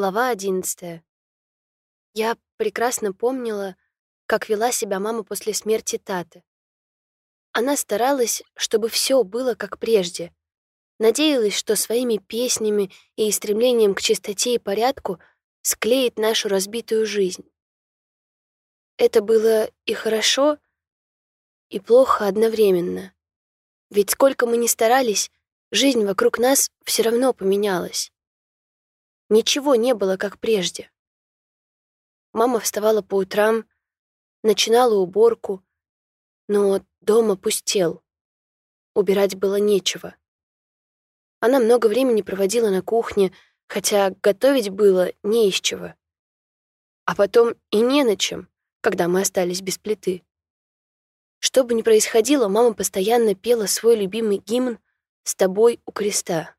Глава одиннадцатая. Я прекрасно помнила, как вела себя мама после смерти Таты. Она старалась, чтобы все было как прежде. Надеялась, что своими песнями и стремлением к чистоте и порядку склеит нашу разбитую жизнь. Это было и хорошо, и плохо одновременно. Ведь сколько мы ни старались, жизнь вокруг нас все равно поменялась. Ничего не было, как прежде. Мама вставала по утрам, начинала уборку, но дом опустел. Убирать было нечего. Она много времени проводила на кухне, хотя готовить было не из чего. А потом и не на чем, когда мы остались без плиты. Что бы ни происходило, мама постоянно пела свой любимый гимн «С тобой у креста».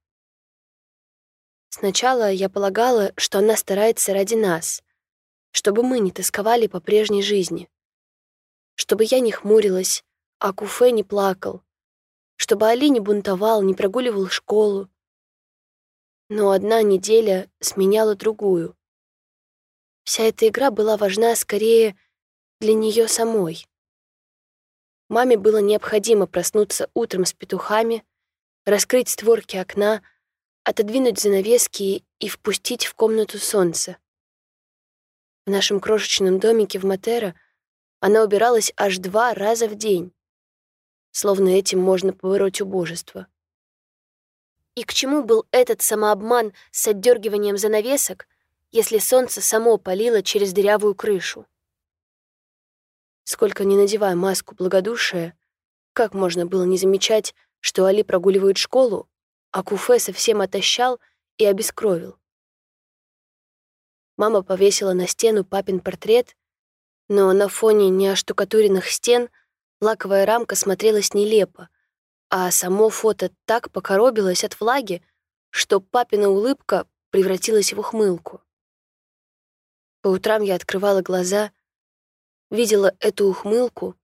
Сначала я полагала, что она старается ради нас, чтобы мы не тосковали по прежней жизни, чтобы я не хмурилась, а Куфе не плакал, чтобы Али не бунтовал, не прогуливал школу. Но одна неделя сменяла другую. Вся эта игра была важна скорее для нее самой. Маме было необходимо проснуться утром с петухами, раскрыть створки окна — отодвинуть занавески и впустить в комнату солнце. В нашем крошечном домике в Матера она убиралась аж два раза в день. Словно этим можно побороть убожество. И к чему был этот самообман с отдергиванием занавесок, если солнце само палило через дырявую крышу? Сколько не надевая маску благодушия, как можно было не замечать, что Али прогуливает школу, а Куфе совсем отощал и обескровил. Мама повесила на стену папин портрет, но на фоне неоштукатуренных стен лаковая рамка смотрелась нелепо, а само фото так покоробилось от влаги, что папина улыбка превратилась в ухмылку. По утрам я открывала глаза, видела эту ухмылку,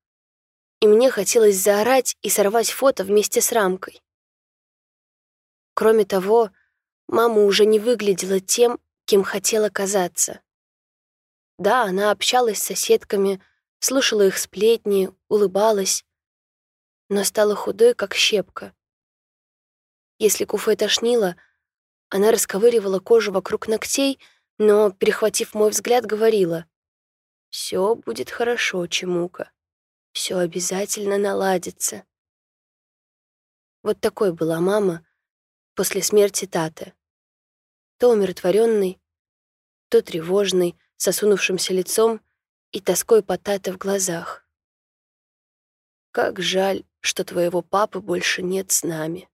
и мне хотелось заорать и сорвать фото вместе с рамкой. Кроме того, мама уже не выглядела тем, кем хотела казаться. Да, она общалась с соседками, слушала их сплетни, улыбалась, но стала худой, как щепка. Если Куфе тошнило, она расковыривала кожу вокруг ногтей, но, перехватив мой взгляд, говорила, «Все будет хорошо, Чемука, все обязательно наладится». Вот такой была мама, после смерти Таты. То умиротворенный, то тревожный, с осунувшимся лицом и тоской по Тате в глазах. Как жаль, что твоего папы больше нет с нами.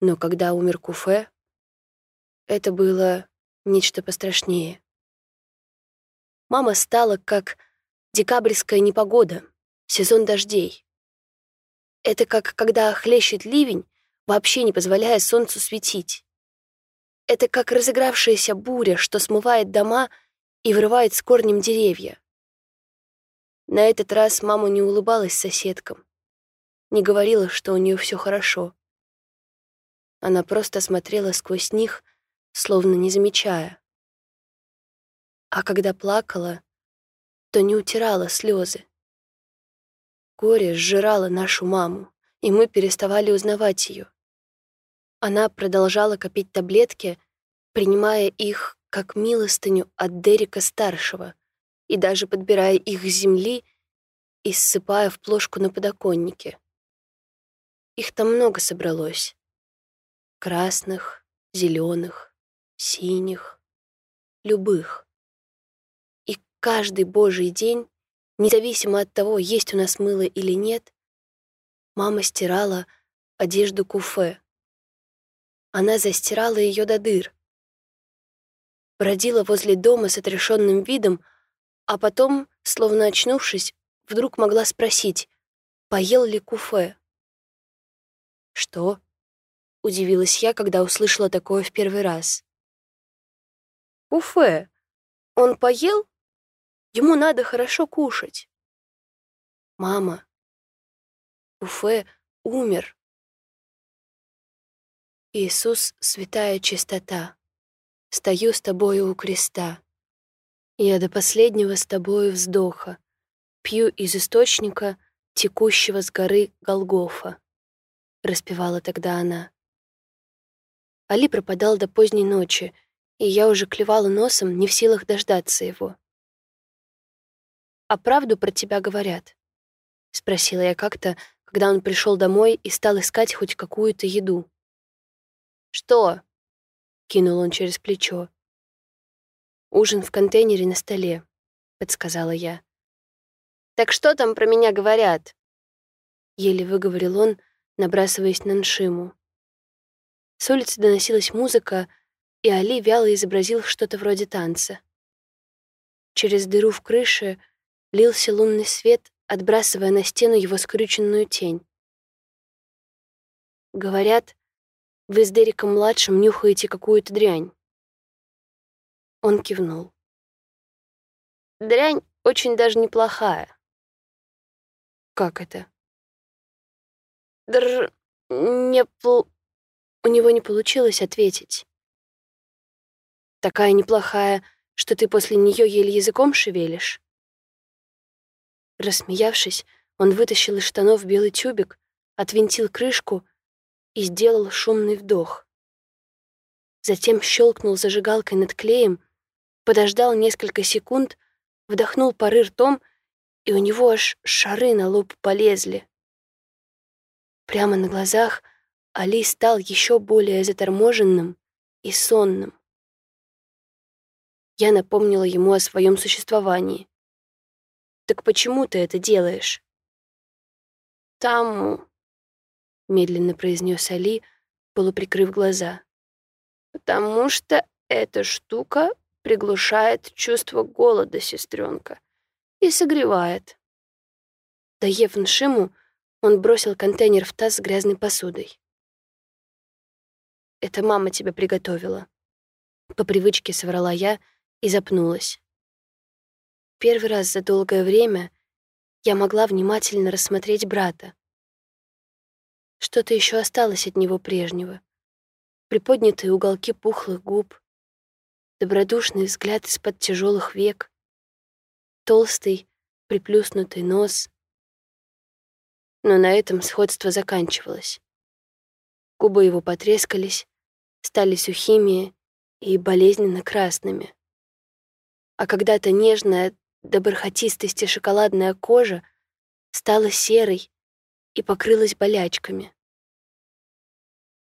Но когда умер Куфе, это было нечто пострашнее. Мама стала как декабрьская непогода, сезон дождей. Это как когда хлещет ливень, вообще не позволяя солнцу светить. Это как разыгравшаяся буря, что смывает дома и вырывает с корнем деревья. На этот раз мама не улыбалась соседкам, не говорила, что у нее все хорошо. Она просто смотрела сквозь них, словно не замечая. А когда плакала, то не утирала слезы. Горе сжирало нашу маму, и мы переставали узнавать ее. Она продолжала копить таблетки, принимая их как милостыню от Дерека-старшего и даже подбирая их с земли и ссыпая в плошку на подоконнике. Их там много собралось. Красных, зеленых, синих, любых. И каждый божий день, независимо от того, есть у нас мыло или нет, мама стирала одежду куфе, она застирала ее до дыр. Бродила возле дома с отрешенным видом, а потом, словно очнувшись, вдруг могла спросить, поел ли куфе. «Что?» — удивилась я, когда услышала такое в первый раз. «Куфе. Он поел? Ему надо хорошо кушать». «Мама, Куфе умер», Иисус — святая чистота. стою с тобою у креста. Я до последнего с тобою вздоха пью из источника, текущего с горы Голгофа, распевала тогда она. Али пропадал до поздней ночи, и я уже клевала носом, не в силах дождаться его. «А правду про тебя говорят?» — спросила я как-то, когда он пришел домой и стал искать хоть какую-то еду. «Что?» — кинул он через плечо. «Ужин в контейнере на столе», — подсказала я. «Так что там про меня говорят?» Еле выговорил он, набрасываясь на Ншиму. С улицы доносилась музыка, и Али вяло изобразил что-то вроде танца. Через дыру в крыше лился лунный свет, отбрасывая на стену его скрюченную тень. Говорят, вы с Дериком-младшим нюхаете какую-то дрянь. Он кивнул. Дрянь очень даже неплохая. Как это? Др... не пл... У него не получилось ответить. Такая неплохая, что ты после нее еле языком шевелишь. Рассмеявшись, он вытащил из штанов белый тюбик, отвинтил крышку и сделал шумный вдох. Затем щелкнул зажигалкой над клеем, подождал несколько секунд, вдохнул пары ртом — и у него аж шары на лоб полезли. Прямо на глазах Али стал еще более заторможенным и сонным. Я напомнила ему о своем существовании. «Так почему ты это делаешь?» «Там...» — медленно произнес Али, полуприкрыв глаза. «Потому что эта штука приглушает чувство голода, сестренка и согревает. Доев ншиму, он бросил контейнер в таз с грязной посудой. «Это мама тебе приготовила». По привычке соврала я и запнулась. Первый раз за долгое время я могла внимательно рассмотреть брата. Что-то еще осталось от него прежнего. Приподнятые уголки пухлых губ, добродушный взгляд из-под тяжелых век, толстый, приплюснутый нос. Но на этом сходство заканчивалось. Губы его потрескались, стали сухими и болезненно красными. А когда-то нежная до бархатистости шоколадная кожа стала серой и покрылась болячками.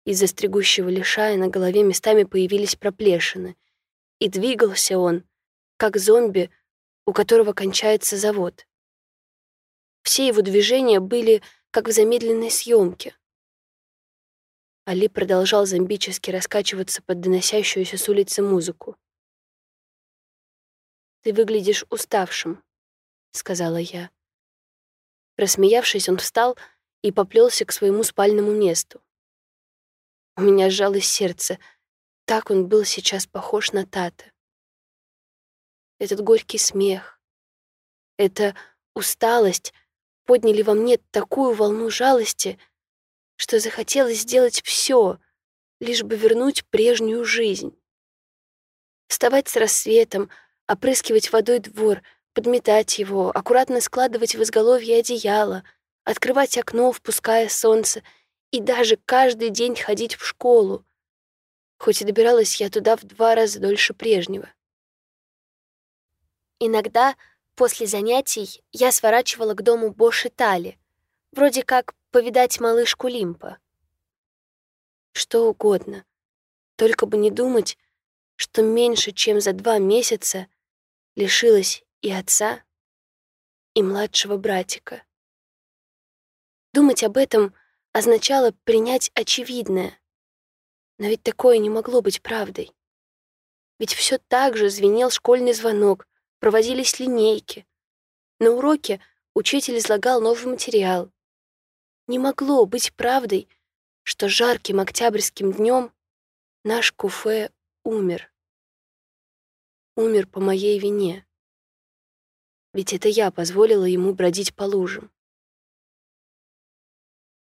Из-за стригущего лишая на голове местами появились проплешины, и двигался он, как зомби у которого кончается завод. Все его движения были как в замедленной съемке. Али продолжал зомбически раскачиваться под доносящуюся с улицы музыку. «Ты выглядишь уставшим», — сказала я. Рассмеявшись, он встал и поплелся к своему спальному месту. У меня сжалось сердце. Так он был сейчас похож на Тата этот горький смех, эта усталость подняли во мне такую волну жалости, что захотелось сделать все, лишь бы вернуть прежнюю жизнь. Вставать с рассветом, опрыскивать водой двор, подметать его, аккуратно складывать в изголовье одеяло, открывать окно, впуская солнце, и даже каждый день ходить в школу, хоть и добиралась я туда в два раза дольше прежнего. Иногда после занятий я сворачивала к дому Боши Тали, вроде как повидать малышку Лимпа. Что угодно, только бы не думать, что меньше, чем за два месяца лишилась и отца, и младшего братика. Думать об этом означало принять очевидное. Но ведь такое не могло быть правдой. Ведь все так же звенел школьный звонок, проводились линейки. На уроке учитель излагал новый материал. Не могло быть правдой, что жарким октябрьским днем наш Куфе умер. Умер по моей вине. Ведь это я позволила ему бродить по лужам.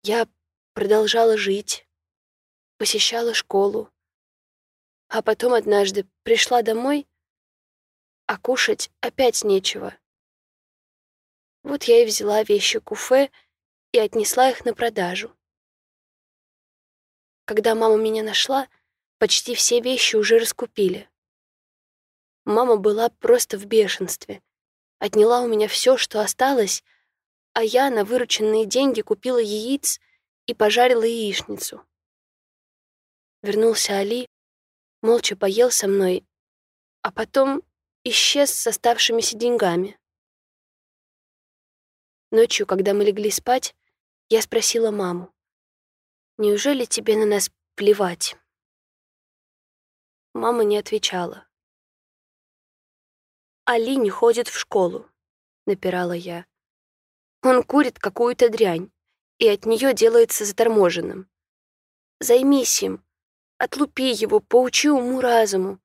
Я продолжала жить, посещала школу, А потом однажды пришла домой, а кушать опять нечего. Вот я и взяла вещи куфе и отнесла их на продажу. Когда мама меня нашла, почти все вещи уже раскупили. Мама была просто в бешенстве. Отняла у меня все, что осталось, а я на вырученные деньги купила яиц и пожарила яичницу. Вернулся Али, молча поел со мной, а потом исчез с оставшимися деньгами. Ночью, когда мы легли спать, я спросила маму, «Неужели тебе на нас плевать?» Мама не отвечала. «Али не ходит в школу», — напирала я. «Он курит какую-то дрянь, и от нее делается заторможенным. Займись им, отлупи его, поучи уму-разуму,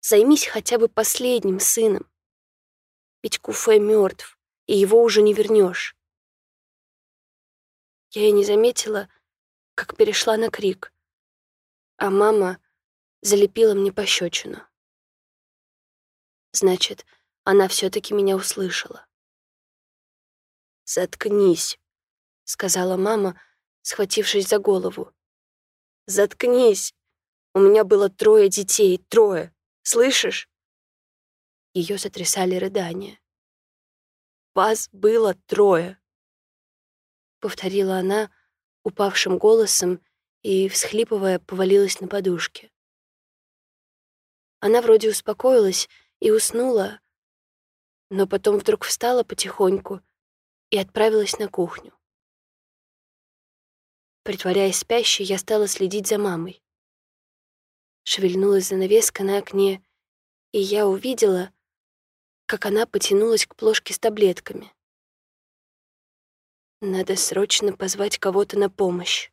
Займись хотя бы последним сыном. Ведь Куфе мертв, и его уже не вернешь. Я и не заметила, как перешла на крик, а мама залепила мне пощечину. Значит, она все-таки меня услышала. «Заткнись», — сказала мама, схватившись за голову. «Заткнись! У меня было трое детей, трое. Слышишь?» Ее сотрясали рыдания. «Вас было трое», — повторила она упавшим голосом и, всхлипывая, повалилась на подушке. Она вроде успокоилась и уснула, но потом вдруг встала потихоньку и отправилась на кухню. Притворяясь спящей, я стала следить за мамой. Шевельнулась занавеска на окне, и я увидела, как она потянулась к плошке с таблетками. Надо срочно позвать кого-то на помощь.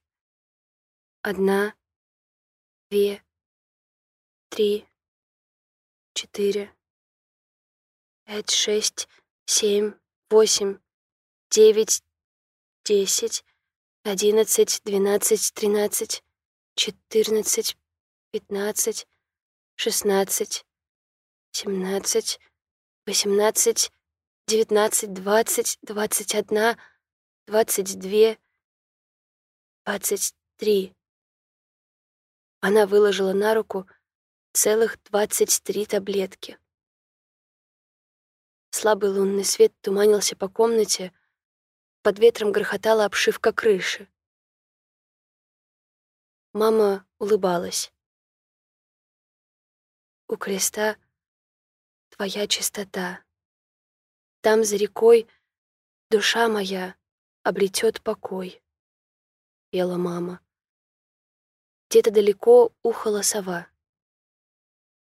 Одна, две, три, четыре, пять, шесть, семь, восемь, девять, десять, одиннадцать, двенадцать, тринадцать, четырнадцать, пятнадцать, шестнадцать, семнадцать, восемнадцать, девятнадцать, двадцать, двадцать одна, двадцать две, двадцать три. Она выложила на руку целых двадцать три таблетки. Слабый лунный свет туманился по комнате, под ветром грохотала обшивка крыши. Мама улыбалась. У креста твоя чистота. Там за рекой душа моя обретет покой, пела мама. Где-то далеко ухала сова.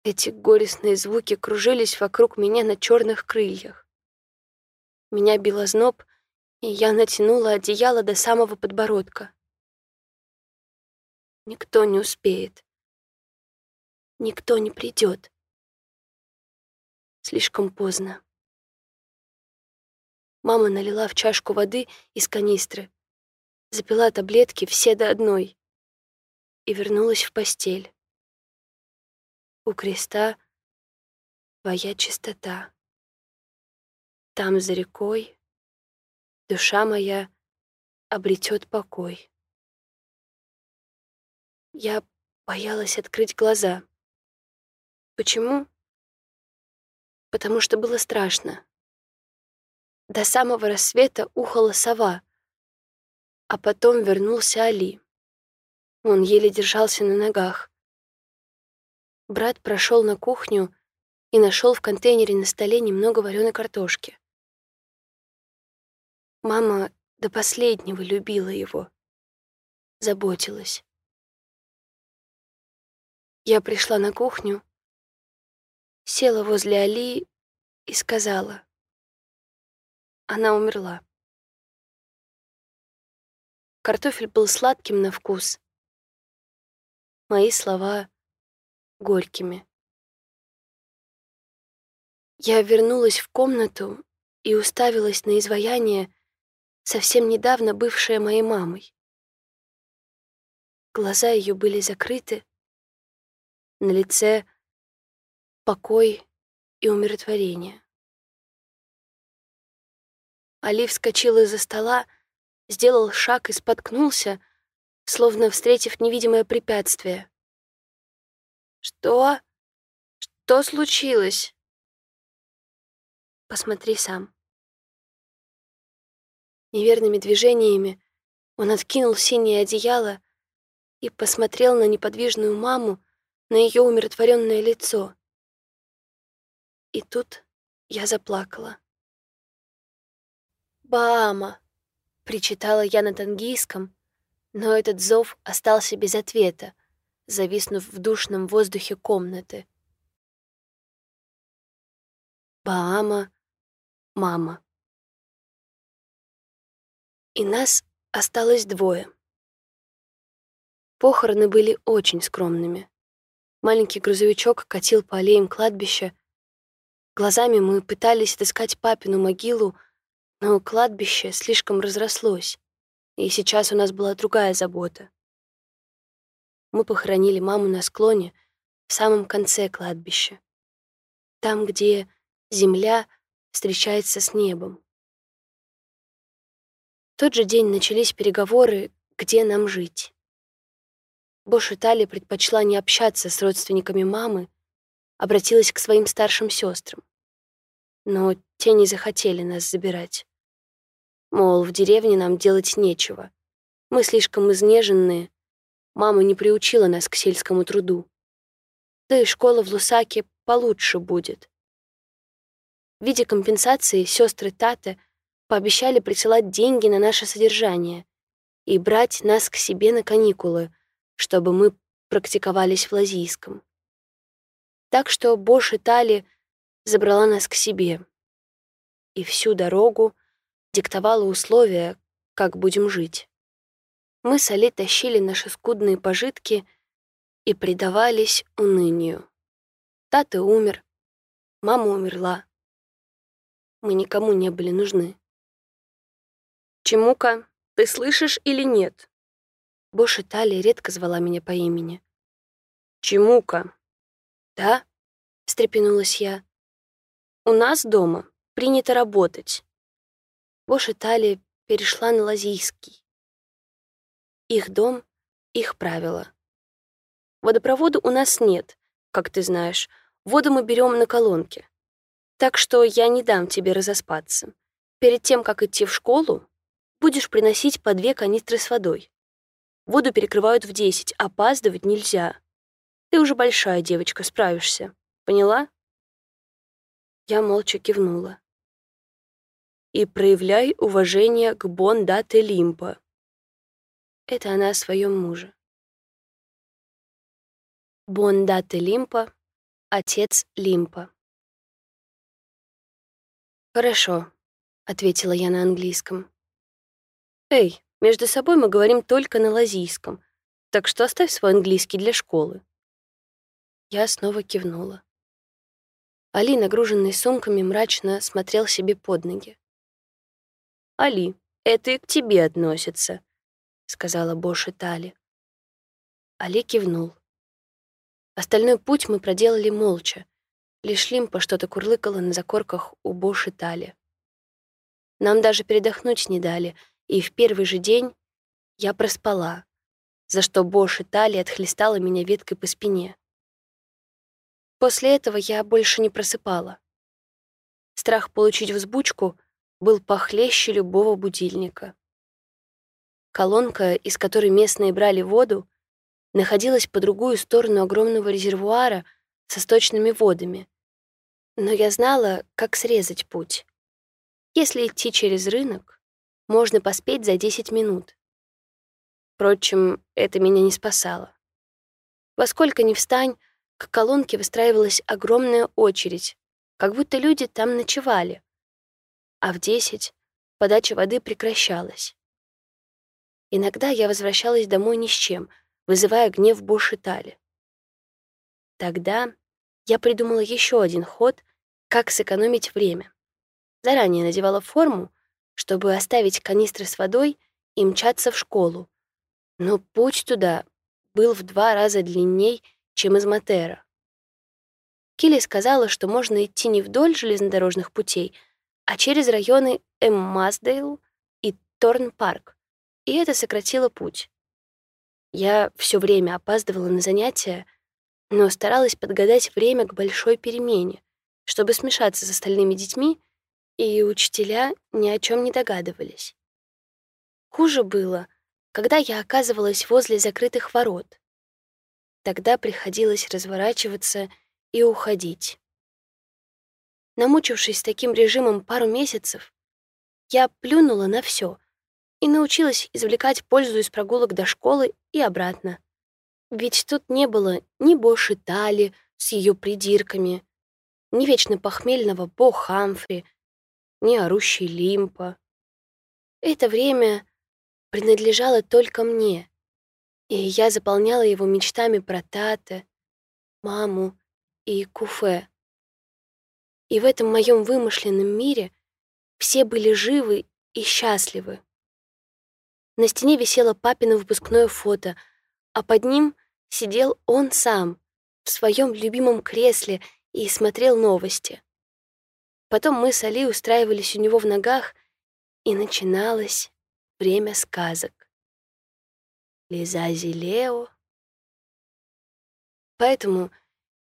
Эти горестные звуки кружились вокруг меня на черных крыльях. Меня било зноб, и я натянула одеяло до самого подбородка. Никто не успеет никто не придет. Слишком поздно. Мама налила в чашку воды из канистры, запила таблетки все до одной и вернулась в постель. У креста твоя чистота. Там за рекой душа моя обретет покой. Я боялась открыть глаза. Почему? Потому что было страшно. До самого рассвета ухала сова, а потом вернулся Али. Он еле держался на ногах. Брат прошел на кухню и нашел в контейнере на столе немного вареной картошки. Мама до последнего любила его, заботилась. Я пришла на кухню, села возле Али и сказала. Она умерла. Картофель был сладким на вкус. Мои слова — горькими. Я вернулась в комнату и уставилась на изваяние, совсем недавно бывшее моей мамой. Глаза ее были закрыты, на лице покой и умиротворение. Али вскочил из-за стола, сделал шаг и споткнулся, словно встретив невидимое препятствие. «Что? Что случилось?» «Посмотри сам». Неверными движениями он откинул синее одеяло и посмотрел на неподвижную маму, на ее умиротворенное лицо. И тут я заплакала. «Баама!» — причитала я на тангийском, но этот зов остался без ответа, зависнув в душном воздухе комнаты. Баама, мама. И нас осталось двое. Похороны были очень скромными. Маленький грузовичок катил по аллеям кладбища. Глазами мы пытались отыскать папину могилу, но кладбище слишком разрослось, и сейчас у нас была другая забота. Мы похоронили маму на склоне в самом конце кладбища, там, где земля встречается с небом. Тот же день начались переговоры, где нам жить. Бош Италия предпочла не общаться с родственниками мамы, обратилась к своим старшим сестрам. Но те не захотели нас забирать. Мол, в деревне нам делать нечего. Мы слишком изнеженные. Мама не приучила нас к сельскому труду. Да и школа в Лусаке получше будет. В виде компенсации сестры Таты пообещали присылать деньги на наше содержание и брать нас к себе на каникулы, чтобы мы практиковались в лазийском. Так что Бош Тали забрала нас к себе. И всю дорогу диктовала условия, как будем жить. Мы с Али тащили наши скудные пожитки и предавались унынию. Тата умер, мама умерла. Мы никому не были нужны. «Чемука, ты слышишь или нет?» Бош Италия редко звала меня по имени. «Чемука?» «Да?» — встрепенулась я. «У нас дома принято работать. Бош Италия перешла на лазийский. Их дом, их правила. Водопровода у нас нет, как ты знаешь. Воду мы берем на колонке. Так что я не дам тебе разоспаться. Перед тем, как идти в школу, будешь приносить по две канистры с водой. Воду перекрывают в десять, опаздывать нельзя. Ты уже большая девочка, справишься. Поняла? Я молча кивнула и проявляй уважение к Бондате Лимпа. Это она о своем муже. Бондате Лимпа, отец Лимпа. «Хорошо», — ответила я на английском. «Эй, между собой мы говорим только на лазийском, так что оставь свой английский для школы». Я снова кивнула. Али, нагруженный сумками, мрачно смотрел себе под ноги. «Али, это и к тебе относится», — сказала Бош Тали. Али кивнул. Остальной путь мы проделали молча. Лишь Лимпа что-то курлыкала на закорках у Боши Тали. Нам даже передохнуть не дали, и в первый же день я проспала, за что Боши Тали отхлестала меня веткой по спине. После этого я больше не просыпала. Страх получить взбучку был похлеще любого будильника. Колонка, из которой местные брали воду, находилась по другую сторону огромного резервуара со сточными водами. Но я знала, как срезать путь. Если идти через рынок, можно поспеть за 10 минут. Впрочем, это меня не спасало. Во сколько ни встань, к колонке выстраивалась огромная очередь, как будто люди там ночевали а в десять подача воды прекращалась. Иногда я возвращалась домой ни с чем, вызывая гнев Бушитали. Тогда я придумала еще один ход, как сэкономить время. Заранее надевала форму, чтобы оставить канистры с водой и мчаться в школу. Но путь туда был в два раза длинней, чем из Матера. Килли сказала, что можно идти не вдоль железнодорожных путей, а через районы Эммасдейл и Торн-парк, и это сократило путь. Я все время опаздывала на занятия, но старалась подгадать время к большой перемене, чтобы смешаться с остальными детьми, и учителя ни о чем не догадывались. Хуже было, когда я оказывалась возле закрытых ворот. Тогда приходилось разворачиваться и уходить. Намучившись таким режимом пару месяцев, я плюнула на все и научилась извлекать пользу из прогулок до школы и обратно. Ведь тут не было ни Боши Тали с ее придирками, ни вечно похмельного Бо Хамфри, ни орущей Лимпа. Это время принадлежало только мне, и я заполняла его мечтами про Тате, маму и Куфе. И в этом моем вымышленном мире все были живы и счастливы. На стене висело папино выпускное фото, а под ним сидел он сам в своем любимом кресле и смотрел новости. Потом мы с Али устраивались у него в ногах, и начиналось время сказок. Лизази Лео. Поэтому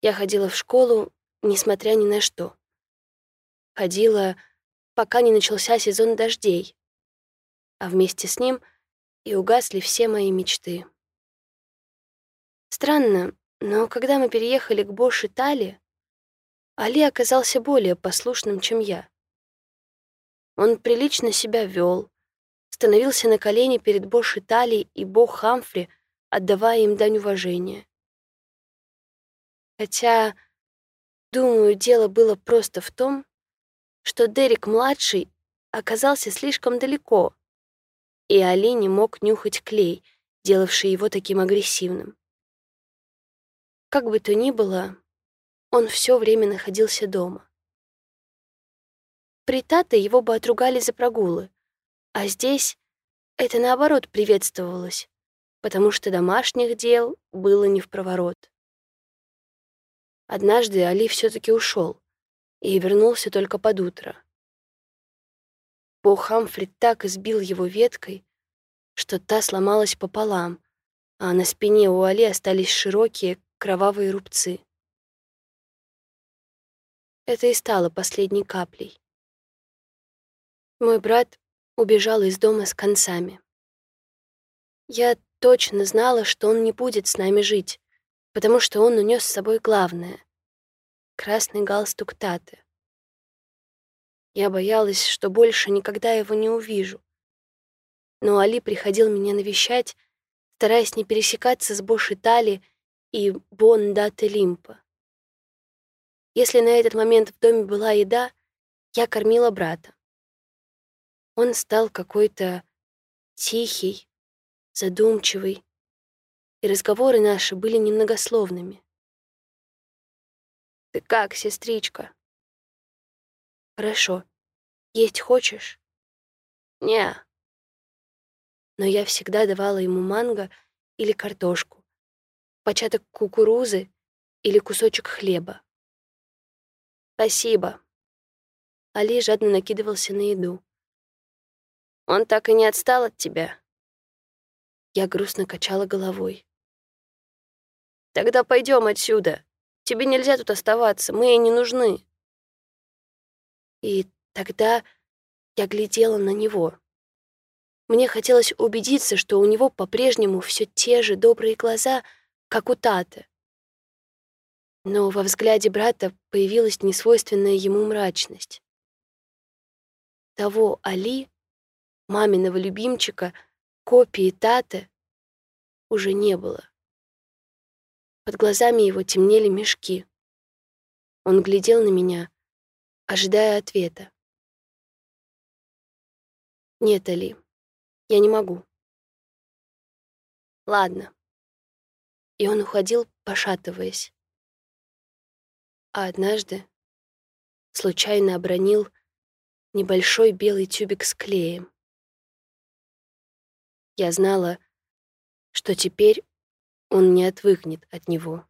я ходила в школу, несмотря ни на что. Ходила, пока не начался сезон дождей, а вместе с ним и угасли все мои мечты. Странно, но когда мы переехали к Бош Итали, Али оказался более послушным, чем я. Он прилично себя вел, становился на колени перед Бош Италией и Бо Хамфри, отдавая им дань уважения. Хотя, думаю, дело было просто в том, что Дерек-младший оказался слишком далеко, и Али не мог нюхать клей, делавший его таким агрессивным. Как бы то ни было, он все время находился дома. При Тате его бы отругали за прогулы, а здесь это, наоборот, приветствовалось, потому что домашних дел было не в проворот. Однажды Али все таки ушел и вернулся только под утро. Бо Хамфри так избил его веткой, что та сломалась пополам, а на спине у Али остались широкие кровавые рубцы. Это и стало последней каплей. Мой брат убежал из дома с концами. Я точно знала, что он не будет с нами жить, потому что он унес с собой главное — красный галстук Таты. Я боялась, что больше никогда его не увижу. Но Али приходил меня навещать, стараясь не пересекаться с Бош Итали и Бон Дате Лимпа. Если на этот момент в доме была еда, я кормила брата. Он стал какой-то тихий, задумчивый, и разговоры наши были немногословными. «Ты как, сестричка?» «Хорошо. Есть хочешь?» «Не». Но я всегда давала ему манго или картошку, початок кукурузы или кусочек хлеба. «Спасибо». Али жадно накидывался на еду. Он так и не отстал от тебя?» Я грустно качала головой. «Тогда пойдем отсюда. Тебе нельзя тут оставаться, мы ей не нужны». И тогда я глядела на него. Мне хотелось убедиться, что у него по-прежнему все те же добрые глаза, как у Таты. Но во взгляде брата появилась несвойственная ему мрачность. Того Али, маминого любимчика, копии Таты, уже не было. Под глазами его темнели мешки. Он глядел на меня, ожидая ответа. «Нет, Али, я не могу». «Ладно». И он уходил, пошатываясь. А однажды случайно обронил небольшой белый тюбик с клеем. Я знала, что теперь он не отвыкнет от него.